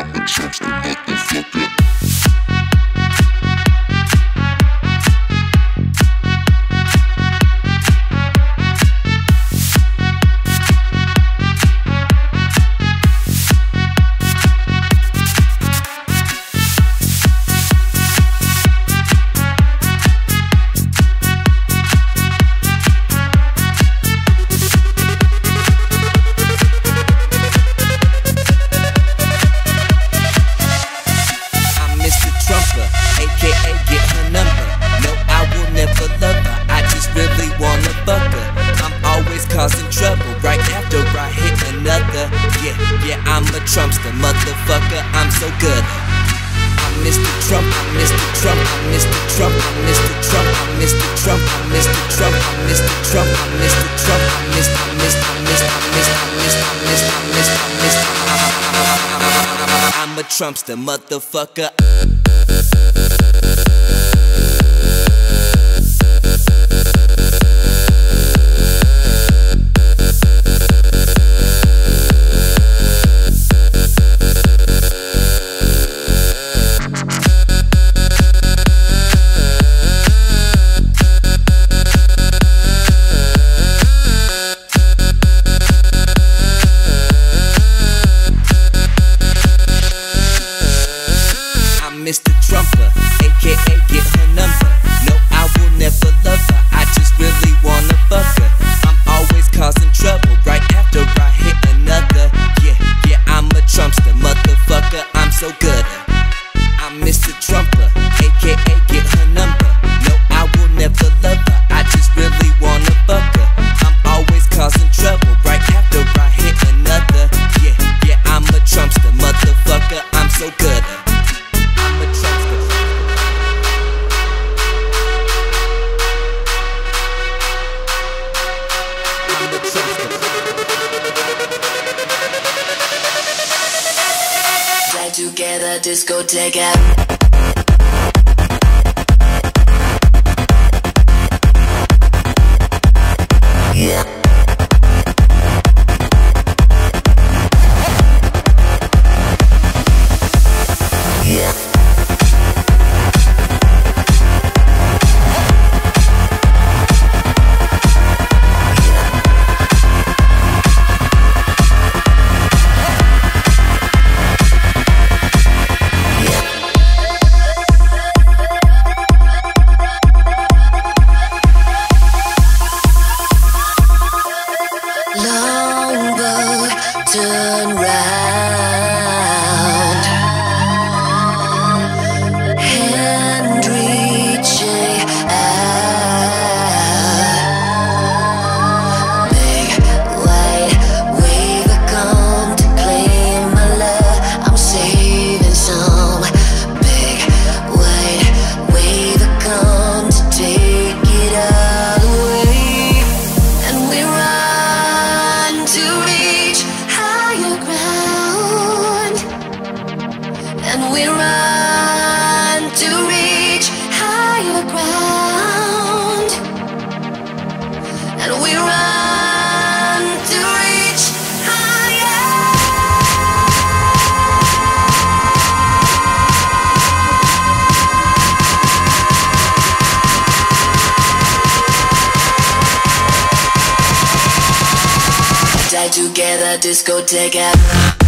I'm a jumpster, not the fucker. the motherfucker together, discoteca.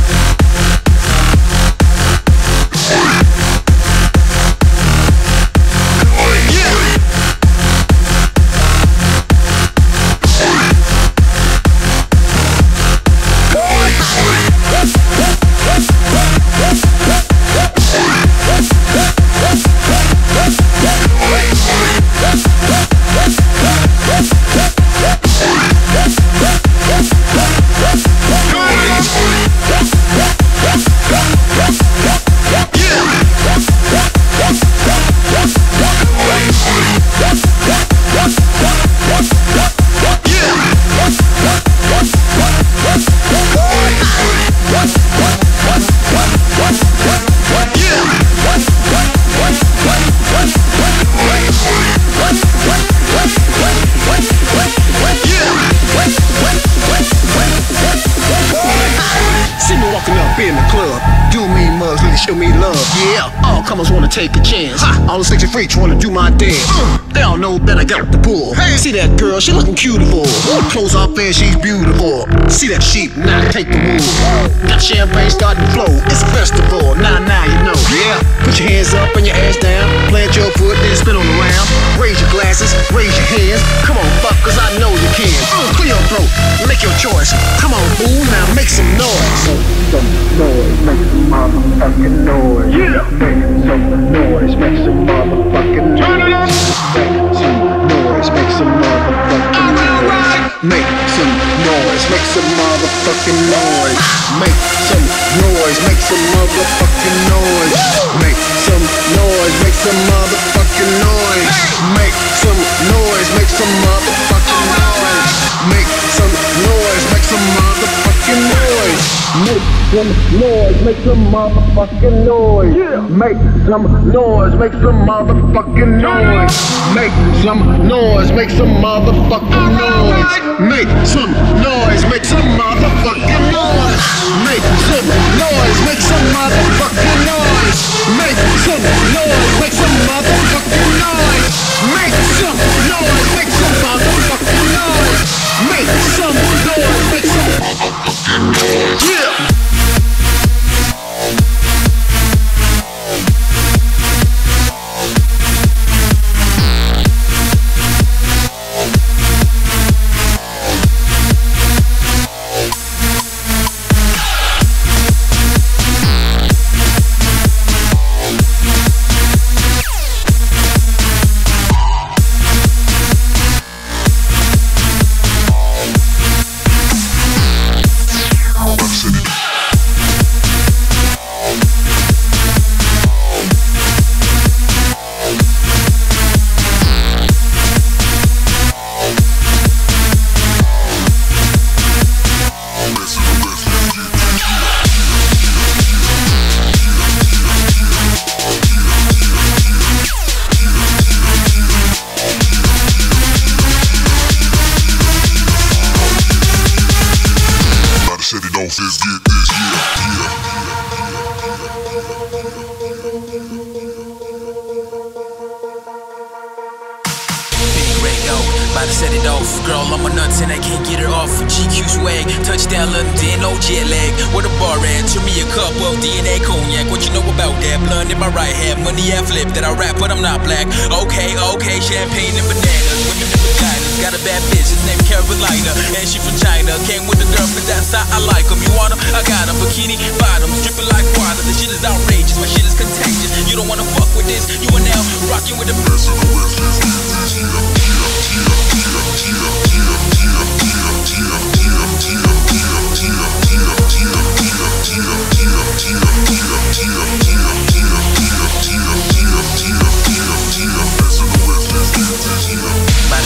free, trying to do my thing. They all know that I got the pull. Hey, see that girl, she looking beautiful. Clothes off and she's beautiful. See that sheep, now take the wool. Got champagne starting to flow. It's a festival, now now you know. Yeah, put your hands up and your ass down. Plant your foot, then spin on around. Raise your glasses, raise your hands. Come on, fuck, cause I know you can. Uh, clear your throat, make your choice. Come on, fool, now make some noise. Make some noise, make some motherfucking noise. Yeah. Make some noise, make some motherfucking noise. Turn it up. Make some noise, make some motherfucking noise. Make some noise, make some motherfucking noise. Make some noise, make some motherfucking noise. Make some noise, make some motherfucking noise. Make some noise, make some motherfucking noise. Make some noise, make some motherfucking noise. Make some noise, make some motherfucking noise. Make some noise, make some motherfucking noise. Make some noise, make some motherfucking noise. Make some noise, make some motherfucking noise. Make some noise, make some motherfucking noise. Make some noise, make some motherfucking noise. Make some noise, make some motherfucking noise. Make some noise, make some motherfucking noise. Yeah. Touchdown London, no jet lag. Where the bar at? Turn me a cup of DNA cognac. What you know about that? Blunt in my right hand, money I flip. That I rap, but I'm not black. Okay, okay, champagne and bananas. Women and vaginas. Got a bad bitch, his name Carolina. And she from China. Came with the girl, but that's how I like 'em. You want 'em? I got 'em. Bikini bottoms, dripping like water. The shit is outrageous. My shit is contagious. You don't wanna fuck with this. You are now rocking with the Best of the West,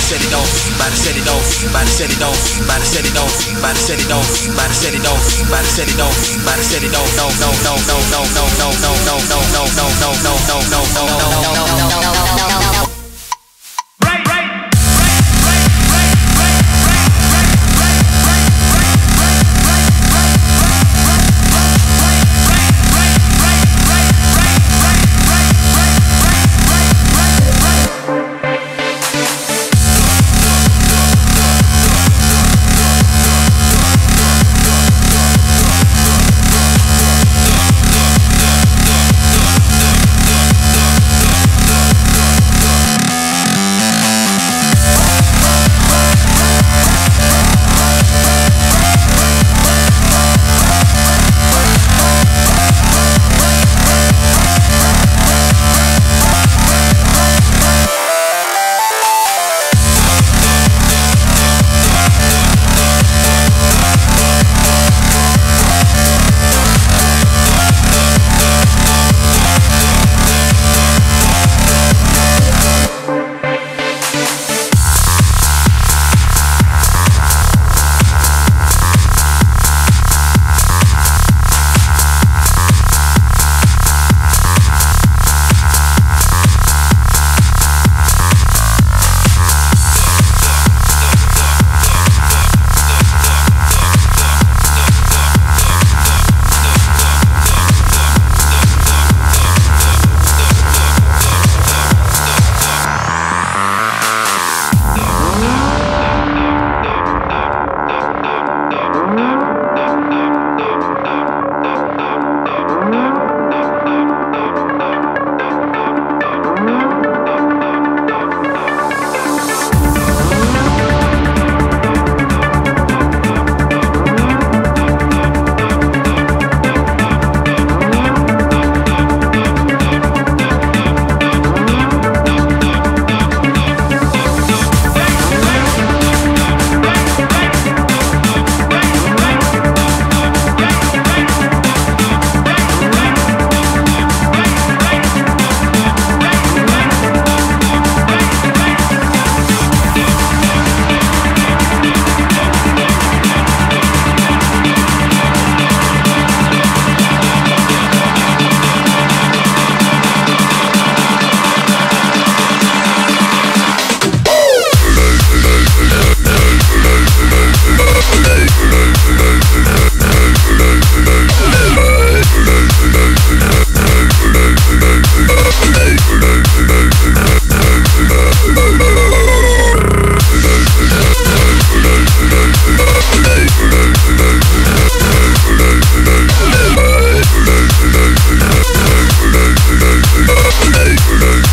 set it off, about to set it off, about to set it off, about to set it off, about to set it off, about to set it off, about to set it off, about to set it off. No, no, no, no, no, no, no, no, no, no, no, no, no, no, no, no, no, no, no, no. spit.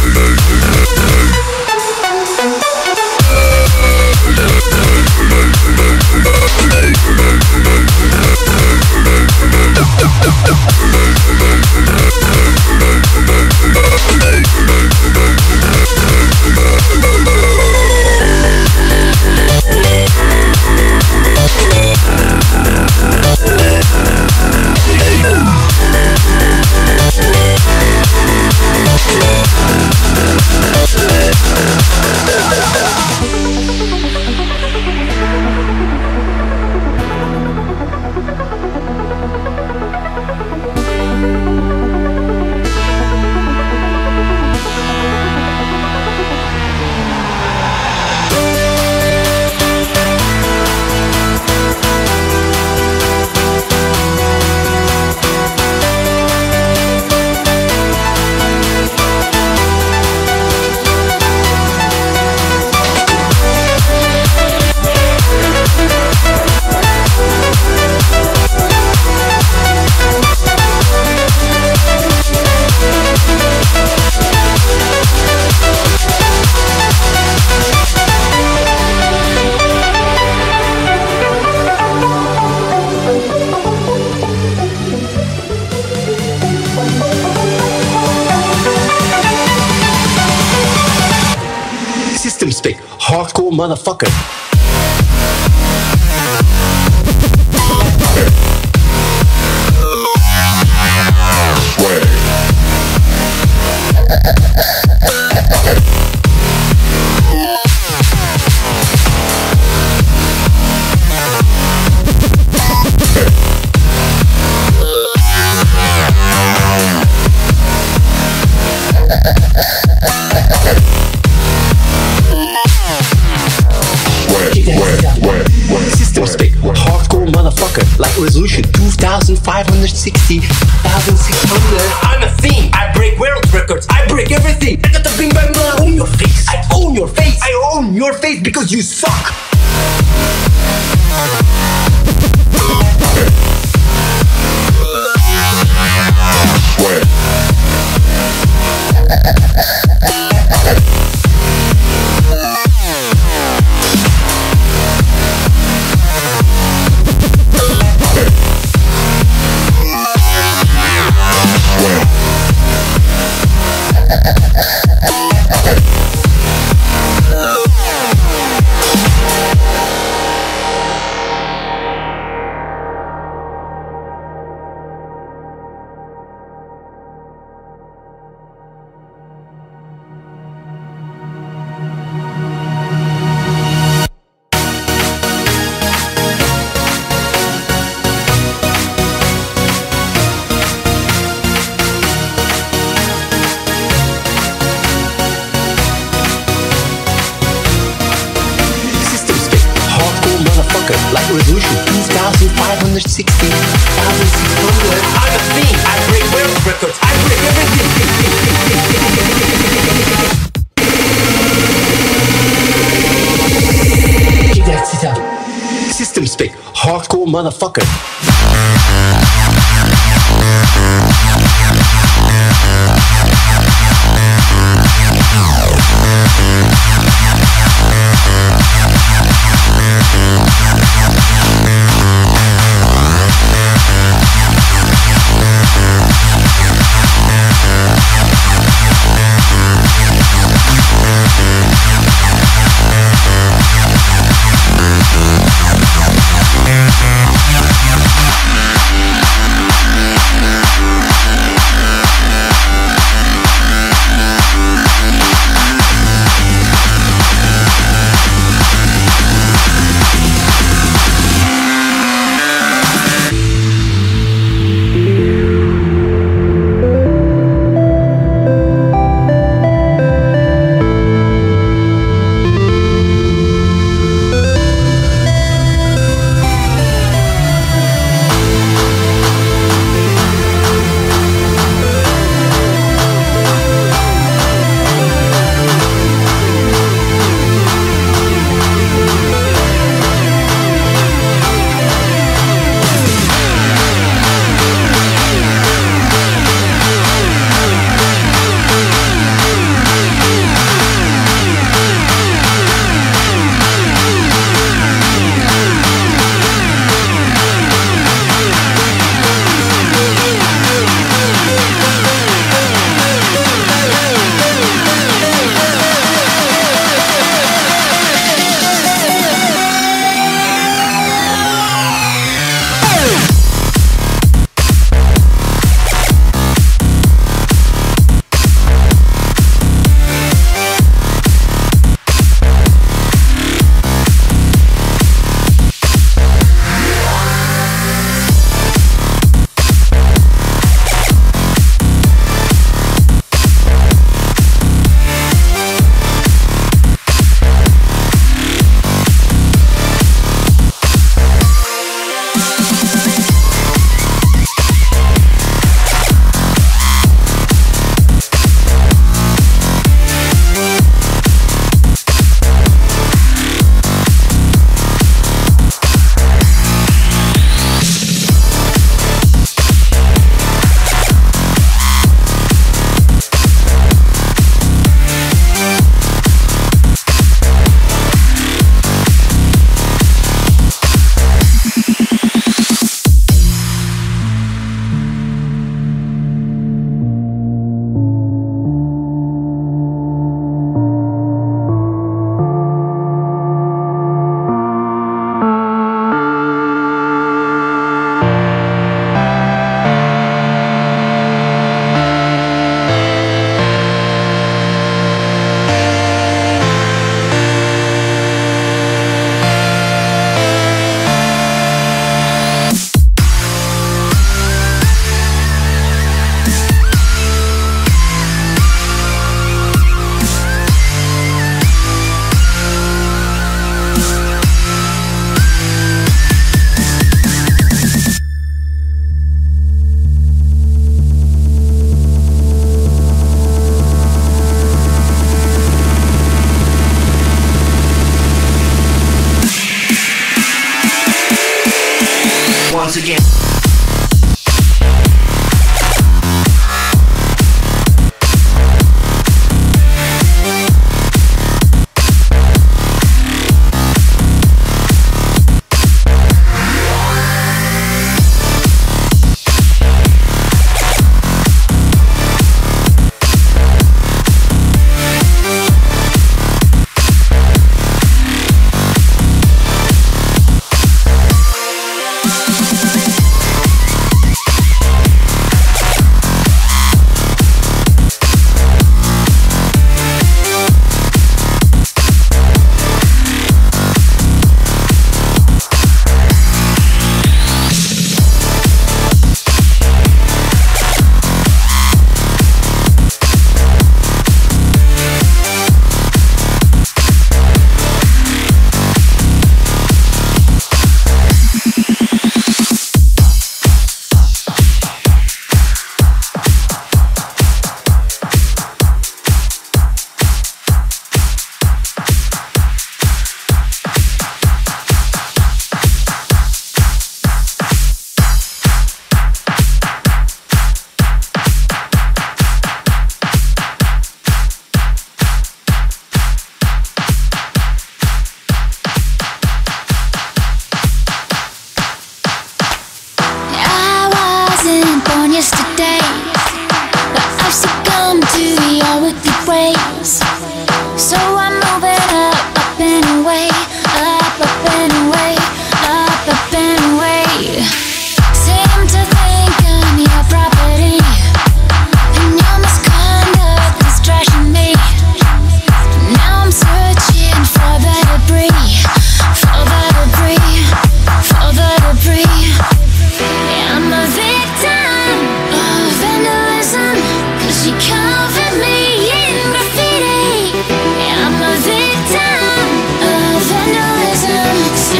Le 2560, 1600. I'm a thing. I break world records. I break everything. I got the bing bang bang. I own your face. I own your face. I own your face because you suck.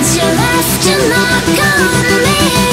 Since you left, you're not me.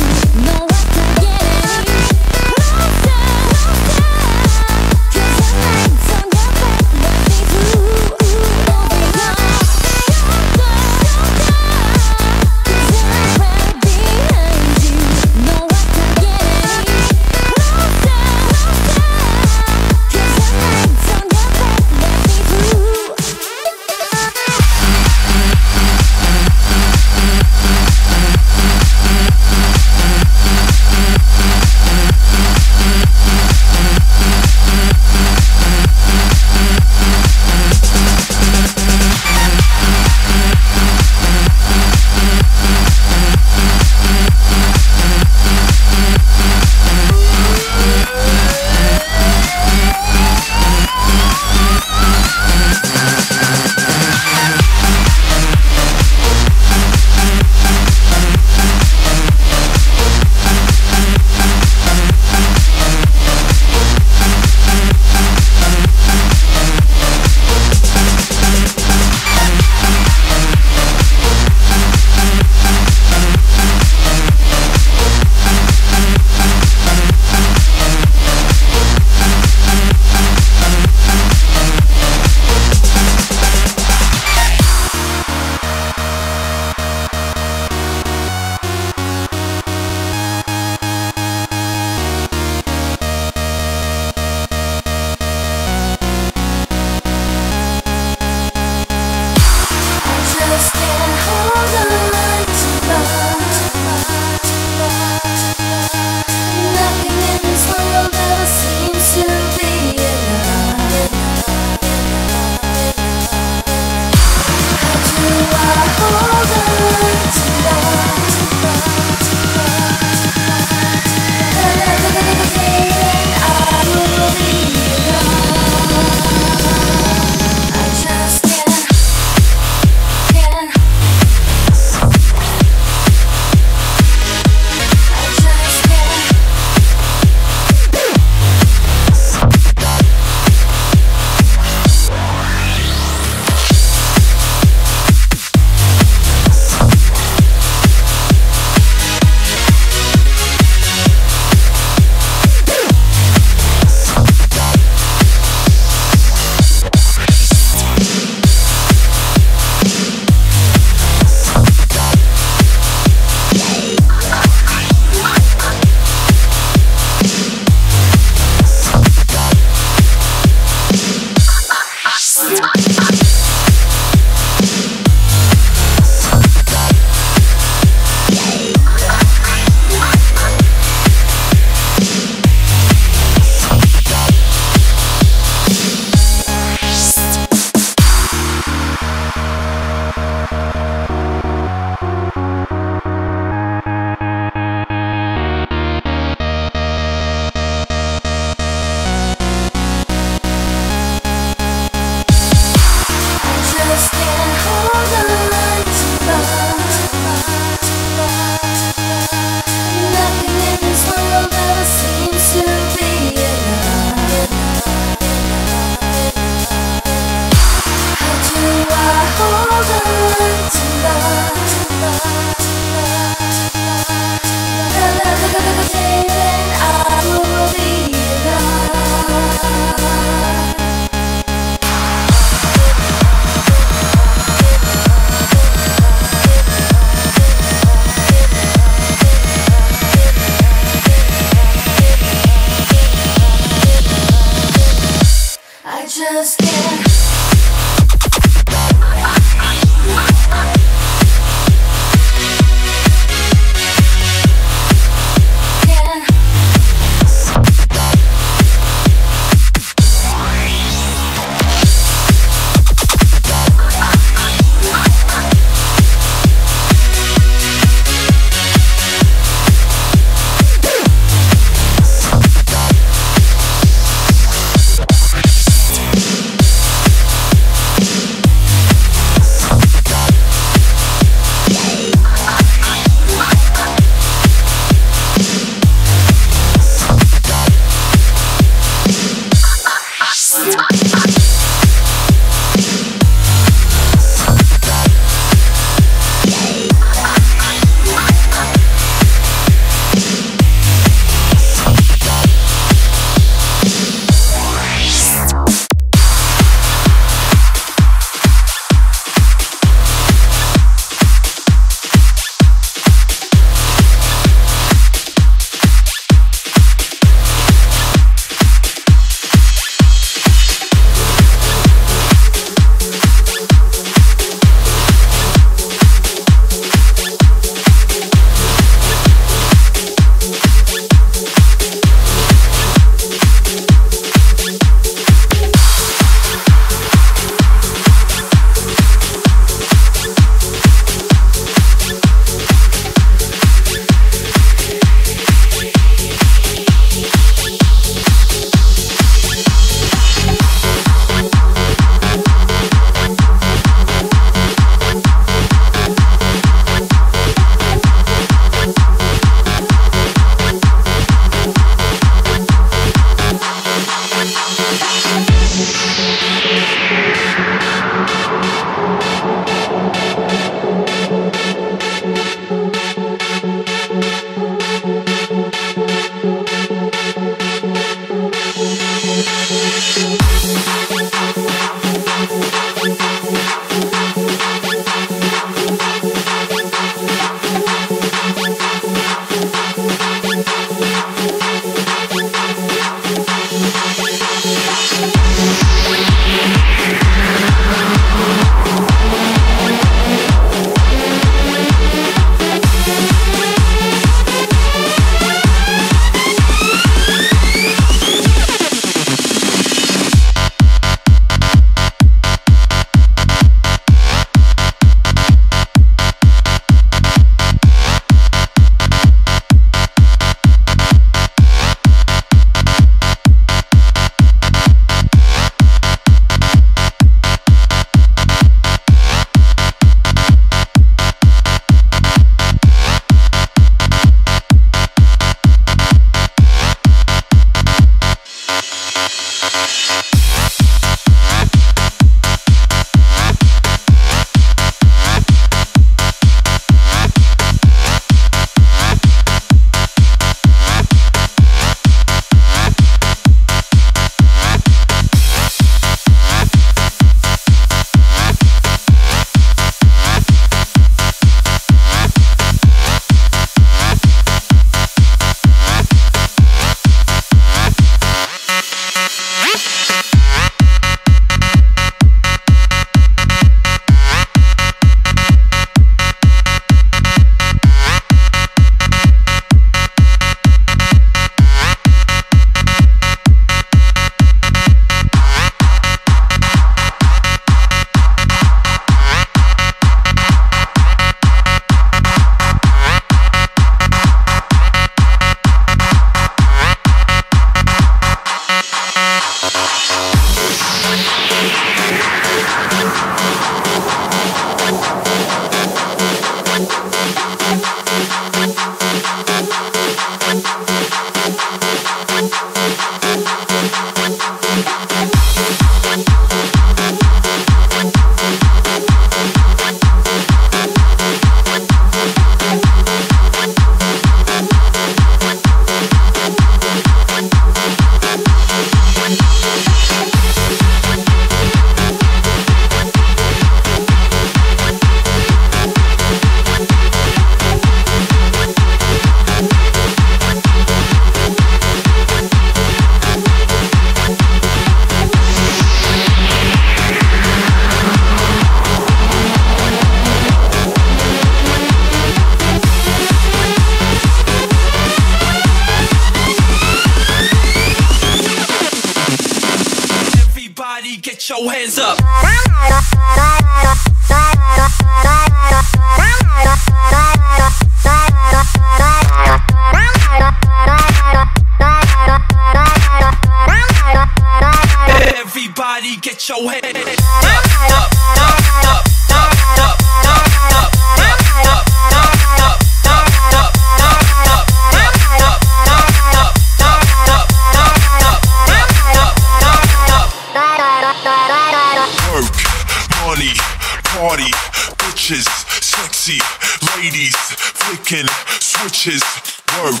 bitches, work,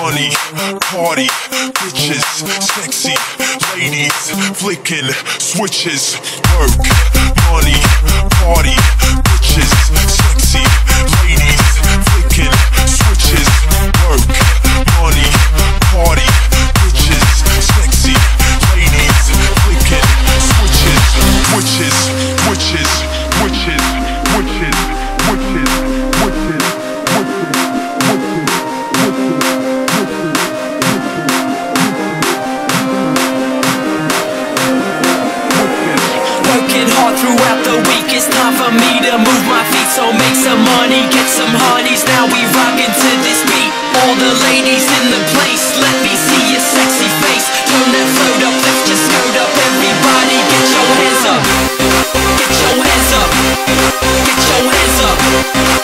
money, party, bitches, sexy, ladies, flicking, switches, work. ladies in the place, let me see your sexy face. Turn that float up, lift your skirt up, everybody get your hands up. Get your hands up. Get your hands up.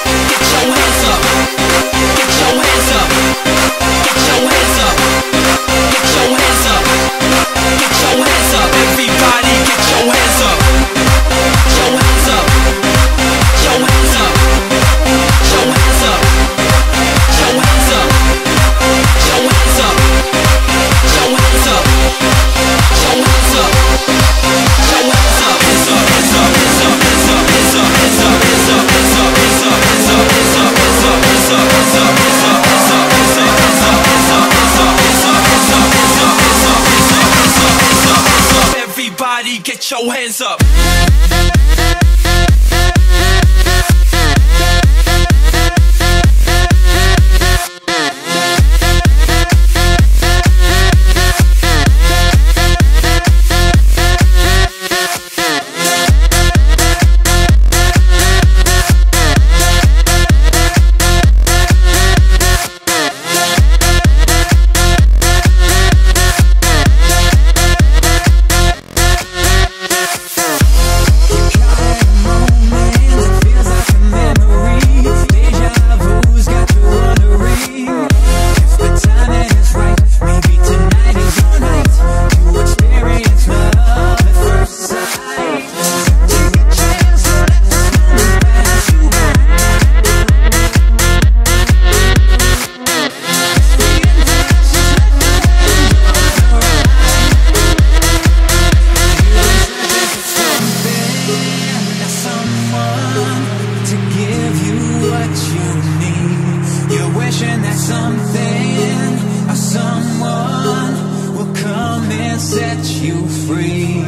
that something or someone will come and set you free.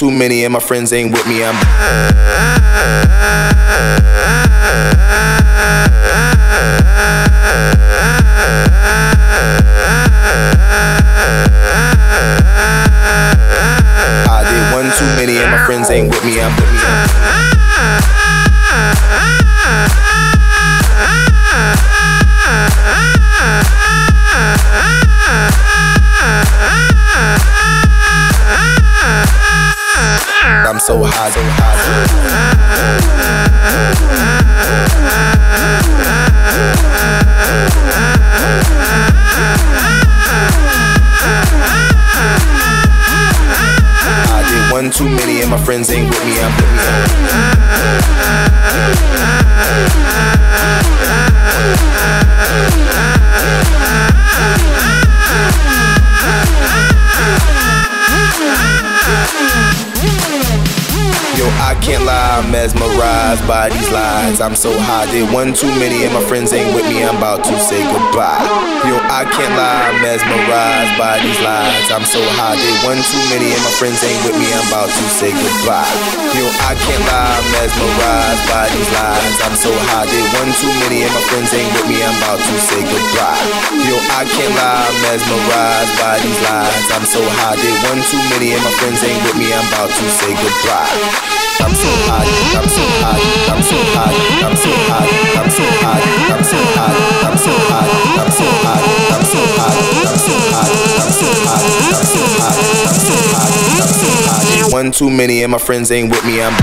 too many and my friends ain't with me. I'm. I did one too many and my friends ain't with me. I'm with me. So high, so high. I did one too many and my friends ain't with me, I'm with me. I can't lie, I'm mesmerized by these lies. I'm so high, did one too many, and my friends ain't with me. I'm about to say goodbye. Yo, I can't lie, I'm mesmerized by these lies. I'm so high, did one too many, and my friends ain't with me. I'm about to say goodbye. Yo, I can't lie, I'm mesmerized by these lies. I'm so high, did one too many, and my friends ain't with me. I'm about to say goodbye. Yo, I can't lie, I'm mesmerized by these lies. I'm so high, did one too many, and my friends ain't with me. I'm about to say goodbye. I'm so I'm so I'm so I'm so I'm so I'm so I'm so I'm so I'm so I'm so I'm so I'm so I'm so I'm so. One too many and my friends ain't with me. I'm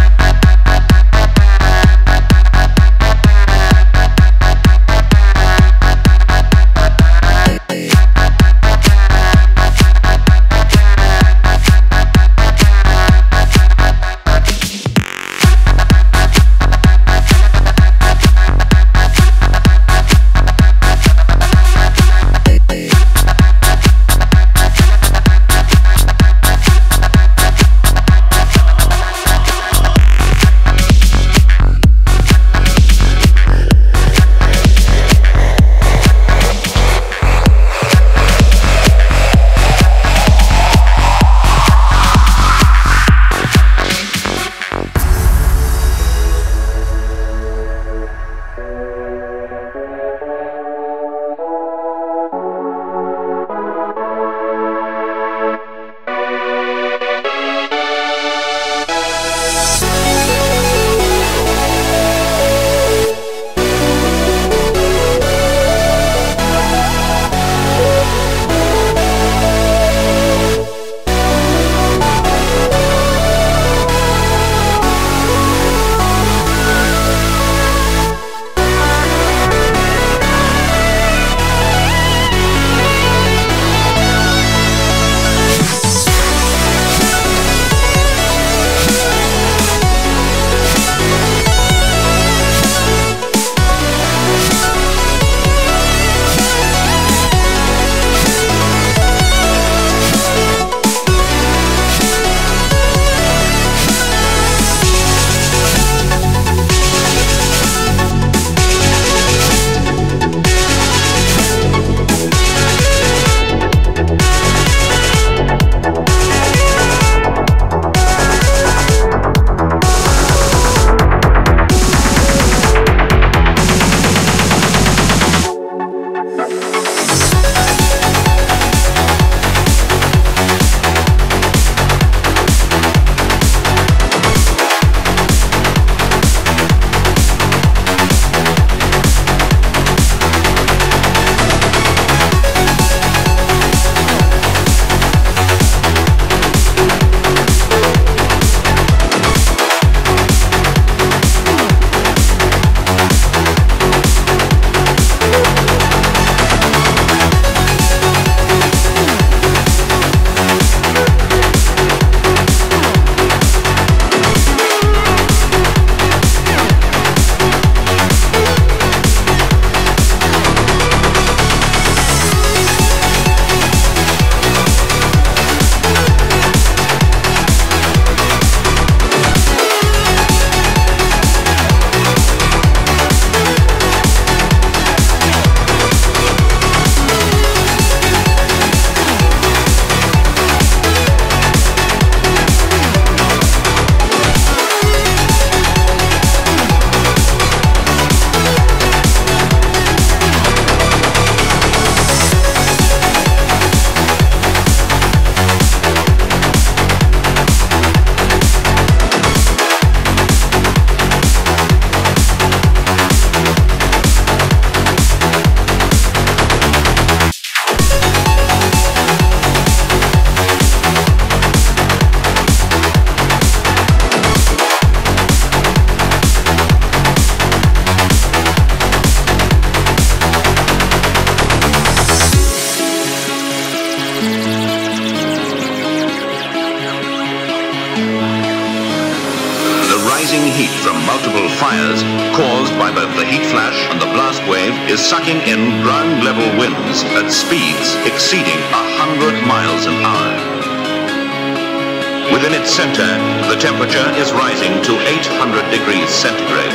center, the temperature is rising to 800 degrees centigrade.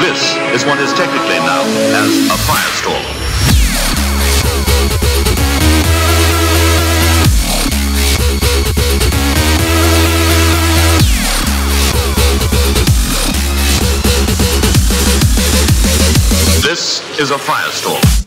This is what is technically known as a firestorm. This is a firestorm.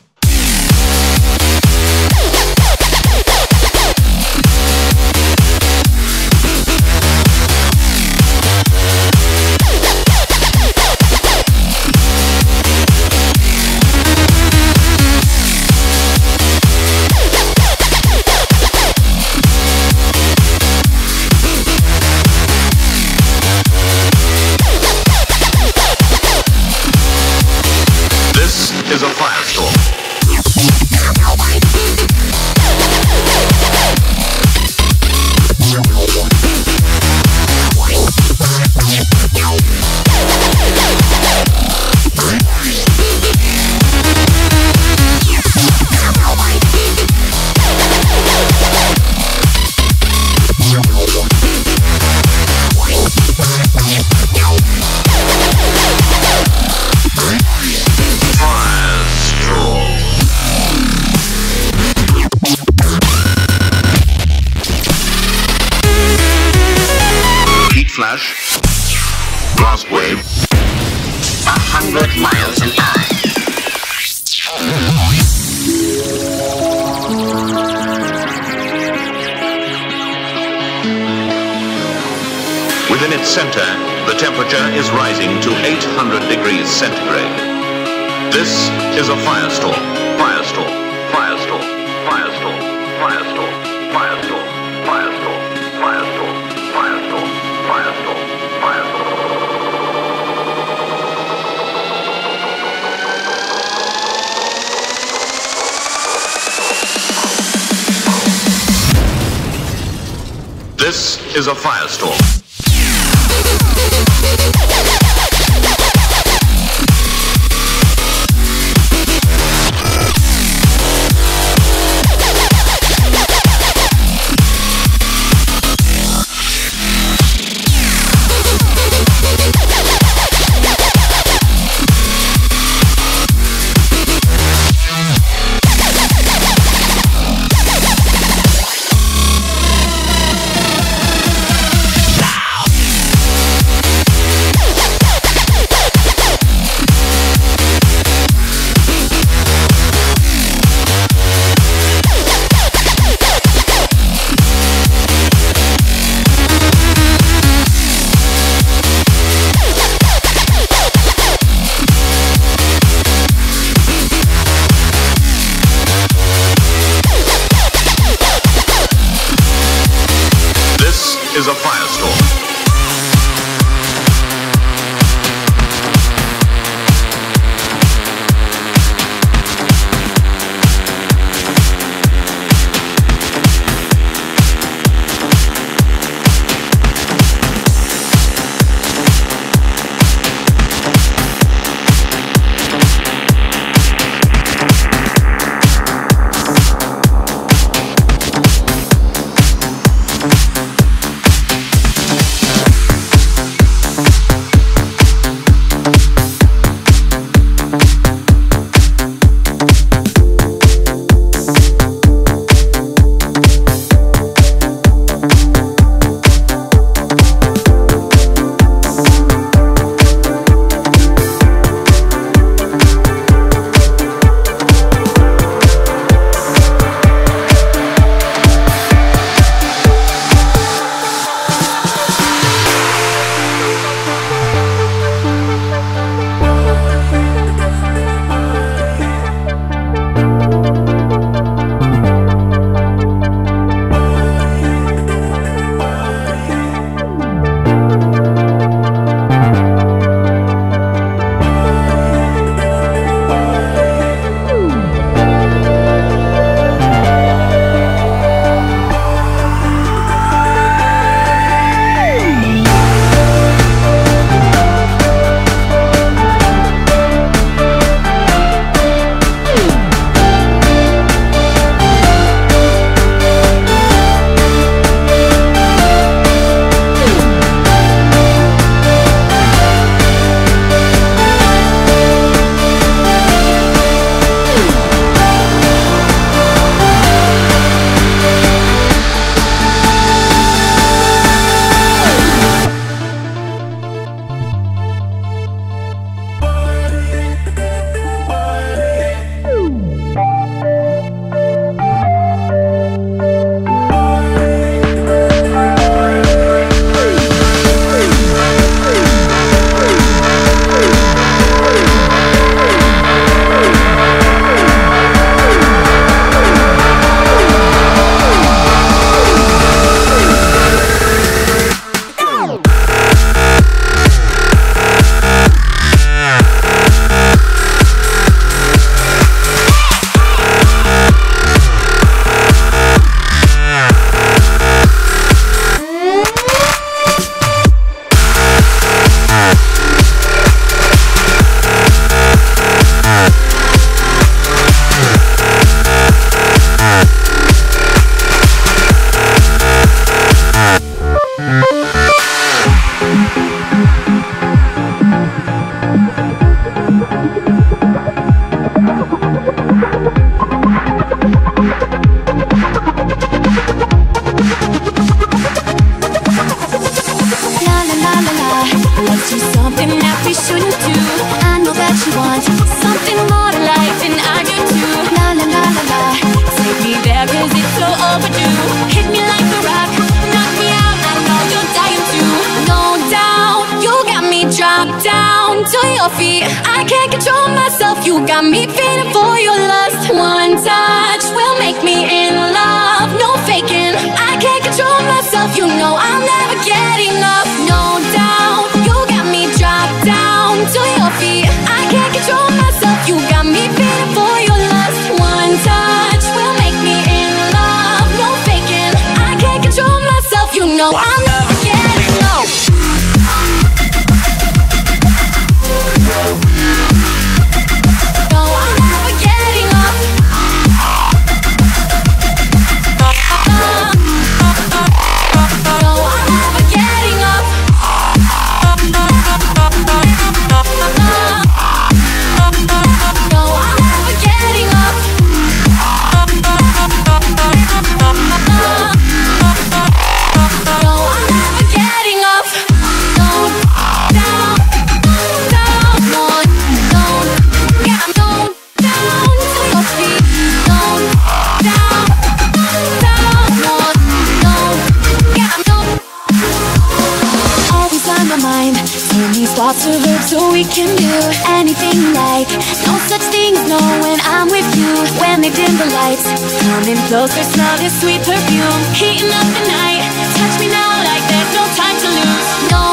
heating up the night. Touch me now like there's no time to lose. No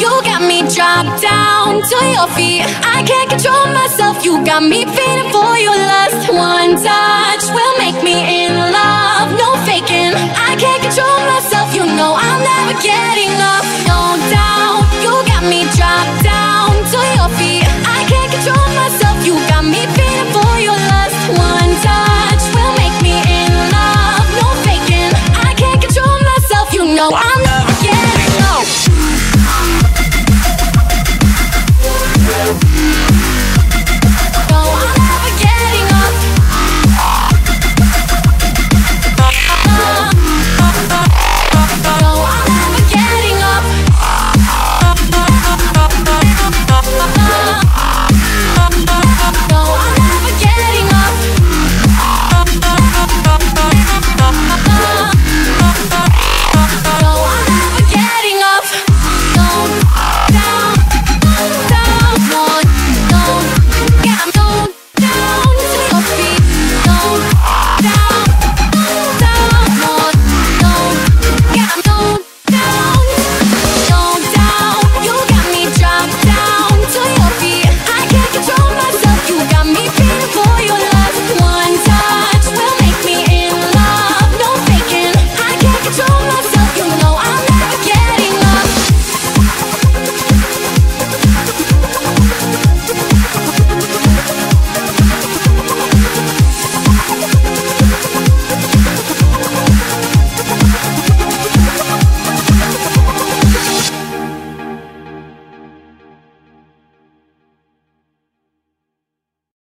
you got me dropped down to your feet. I can't control myself, you got me feeding for your lust. One touch will